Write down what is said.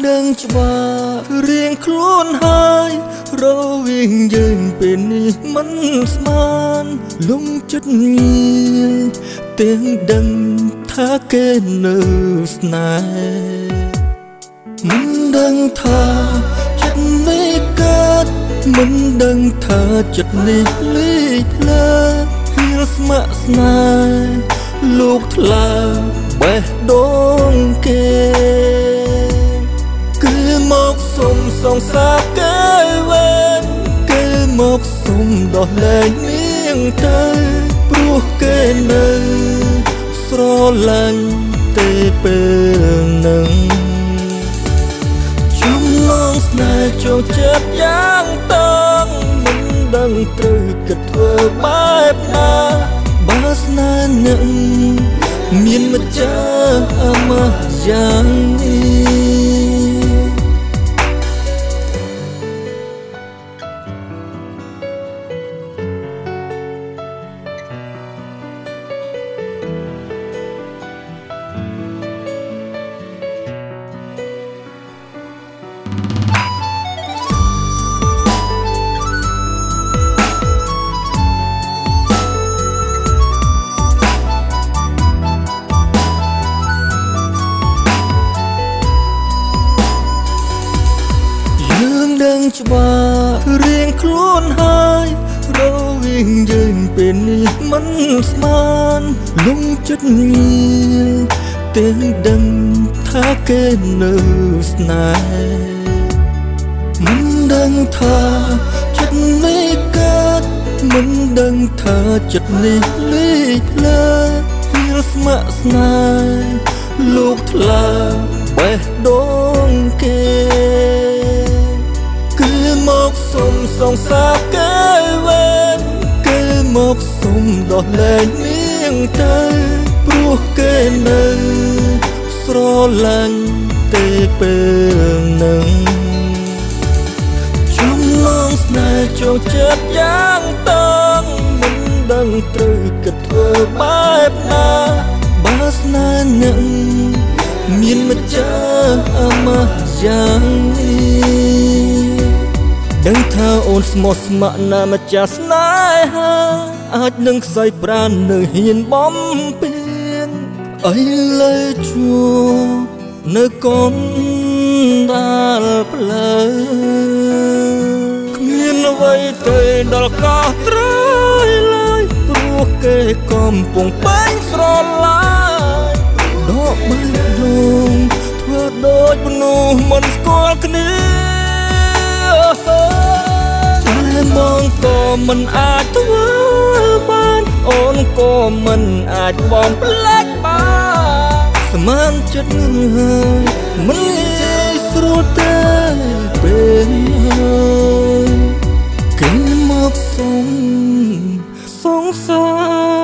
ច្បាស់រៀងខ្លួនហើយរវាងយើងពេលនេះមិនស្មានលំចិត្តញៀទាំងដឹងថាគេនៅស្នេហ៍មិនដឹងថាចិត្តនេះកើតមិនដឹងថាចិត្តនេះលេចផ្លើហៀលស្ម័គ្រស្នេហ៍លោកថ្លើមបេះដូងគេគឺមក សុំសងសាគេវេនគឺមកសុំដោះលែងនាងទៅព្រោះគេនៅស្រឡាញ់ទេពេលនឹងចំណងស្នេហ៍ចូលចិត្តយ៉ាងតងមិនដឹងត្រូវគិតធ្វើបែបណាបើស្នេហ៍នឹងមានម្ចាស់អមយ៉ាងនេះ ច្បាស់រៀងខ្លួនហើយរវាងយើងពេលនេះមិនស្មានលំចិត្តញៀទាំងដឹងថាគេនៅស្នេហ៍មិនដឹងថាចិត្តនេះកើតមិនដឹងថាចិត្តនេះលេចផ្លើហៀលស្ម័គ្រស្នេហ៍លោកថ្លើបេះដូងគេ មកសុំសងសាគេវេនគេមកសុំដោះលែងនាងទៅព្រោះគេនៅស្រឡាញ់ទេពេលនឹងចំណងស្នេហ៍ចូលចិត្តយ៉ាងតងមិនដឹងត្រូវគិតធ្វើបែបណាបើស្នេហ៍នឹងមានម្ចាស់អមយ៉ាងនេះ ដឹងថាអូនស្មោះស្ម័គ្រណាម្ចាស់ស្នេហាអាចនឹងខ្សែប្រាននៅហ៊ានបំពេញអីលើជួនៅកូនដាល់ផ្លូវគ្មានអ្វីទេដល់កោះត្រើយឡើយព្រោះគេកំពុងបែងស្រឡាយដកបែកដងធ្វើដូចមនុស្សមិនស្គាល់គ្នា ក៏មិនអាចធ្វើបានអូនក៏មិនអាចបងផ្លែកបានស្មានចិត្តហើយមិនងាយស្រួលទេពេលហើយគេមកសុំសងសា